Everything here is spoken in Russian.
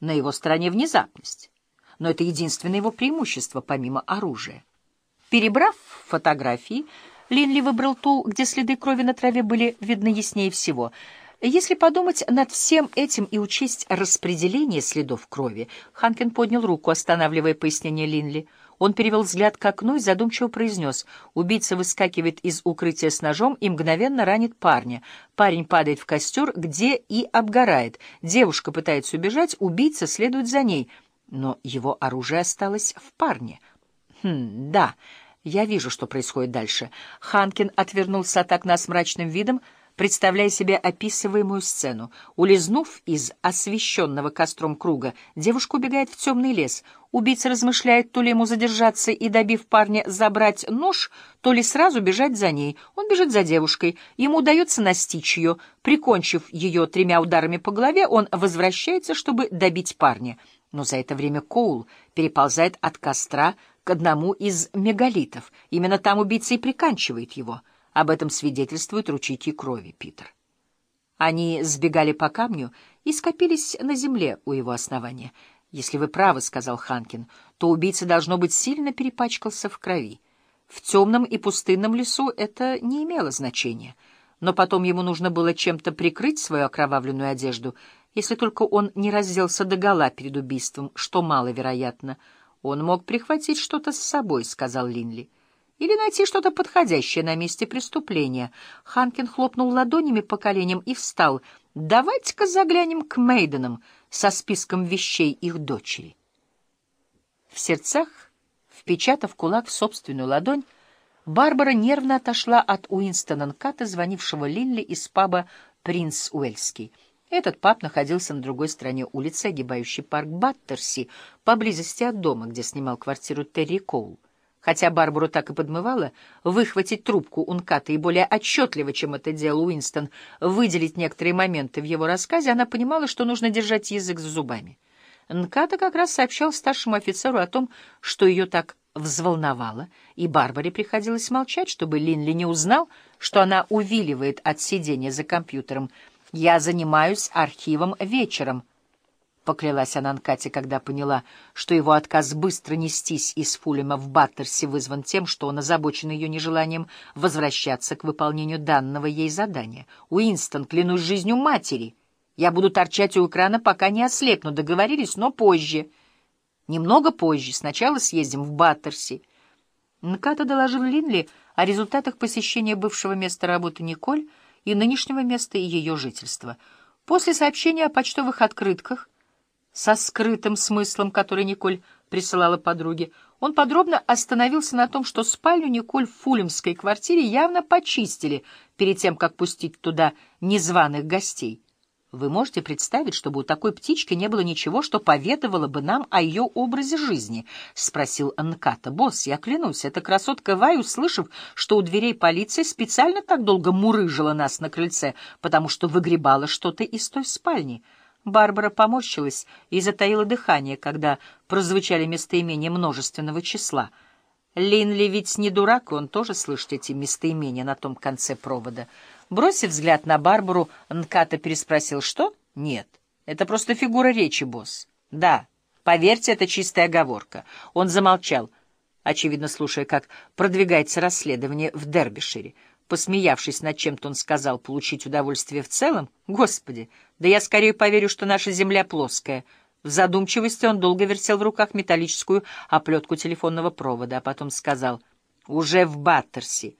На его стороне внезапность. Но это единственное его преимущество, помимо оружия. Перебрав фотографии, Линли выбрал ту, где следы крови на траве были видны яснее всего. Если подумать над всем этим и учесть распределение следов крови, Ханкин поднял руку, останавливая пояснение Линли. Он перевел взгляд к окну и задумчиво произнес. Убийца выскакивает из укрытия с ножом и мгновенно ранит парня. Парень падает в костер, где и обгорает. Девушка пытается убежать, убийца следует за ней. Но его оружие осталось в парне. Хм, да, я вижу, что происходит дальше. Ханкин отвернулся от окна с мрачным видом, представляя себе описываемую сцену. Улизнув из освещенного костром круга, девушка убегает в темный лес. Убийца размышляет, то ли ему задержаться и, добив парня, забрать нож, то ли сразу бежать за ней. Он бежит за девушкой. Ему удается настичь ее. Прикончив ее тремя ударами по голове, он возвращается, чтобы добить парня. Но за это время Коул переползает от костра к одному из мегалитов. Именно там убийца и приканчивает его. Об этом свидетельствуют ручейки крови, Питер. Они сбегали по камню и скопились на земле у его основания. «Если вы правы, — сказал Ханкин, — то убийца, должно быть, сильно перепачкался в крови. В темном и пустынном лесу это не имело значения. Но потом ему нужно было чем-то прикрыть свою окровавленную одежду, если только он не разделся догола перед убийством, что маловероятно. Он мог прихватить что-то с собой, — сказал Линли или найти что-то подходящее на месте преступления. Ханкин хлопнул ладонями по коленям и встал. «Давайте-ка заглянем к Мейденам со списком вещей их дочери». В сердцах, впечатав кулак в собственную ладонь, Барбара нервно отошла от Уинстона Нката, звонившего Линли из паба «Принц Уэльский». Этот паб находился на другой стороне улицы, огибающей парк Баттерси, поблизости от дома, где снимал квартиру Терри Коул. Хотя Барбару так и подмывало выхватить трубку Унката и более отчетливо, чем это делал Уинстон, выделить некоторые моменты в его рассказе, она понимала, что нужно держать язык за зубами. Нката как раз сообщал старшему офицеру о том, что ее так взволновало, и Барбаре приходилось молчать, чтобы Линли не узнал, что она увиливает от сидения за компьютером. «Я занимаюсь архивом вечером», поклялась она Анкате, когда поняла, что его отказ быстро нестись из Фулема в Баттерсе вызван тем, что он озабочен ее нежеланием возвращаться к выполнению данного ей задания. «Уинстон, клянусь жизнью матери, я буду торчать у экрана, пока не ослепну. Договорились, но позже. Немного позже. Сначала съездим в Баттерси». Нката доложил Линли о результатах посещения бывшего места работы Николь и нынешнего места ее жительства. После сообщения о почтовых открытках со скрытым смыслом, который Николь присылала подруге, он подробно остановился на том, что спальню Николь в фулемской квартире явно почистили перед тем, как пустить туда незваных гостей. Вы можете представить, чтобы у такой птички не было ничего, что поведовало бы нам о ее образе жизни? — спросил Анката. — Босс, я клянусь, эта красотка Вай, услышав, что у дверей полиции специально так долго мурыжила нас на крыльце, потому что выгребала что-то из той спальни. Барбара поморщилась и затаила дыхание, когда прозвучали местоимения множественного числа. Линли ведь не дурак, он тоже слышит эти местоимения на том конце провода. Бросив взгляд на Барбару, Нката переспросил, что? Нет, это просто фигура речи, босс. Да, поверьте, это чистая оговорка. Он замолчал, очевидно слушая, как продвигается расследование в Дербишире. Посмеявшись над чем-то, он сказал получить удовольствие в целом. Господи, да я скорее поверю, что наша земля плоская. В задумчивости он долго вертел в руках металлическую оплетку телефонного провода, а потом сказал «Уже в Баттерси».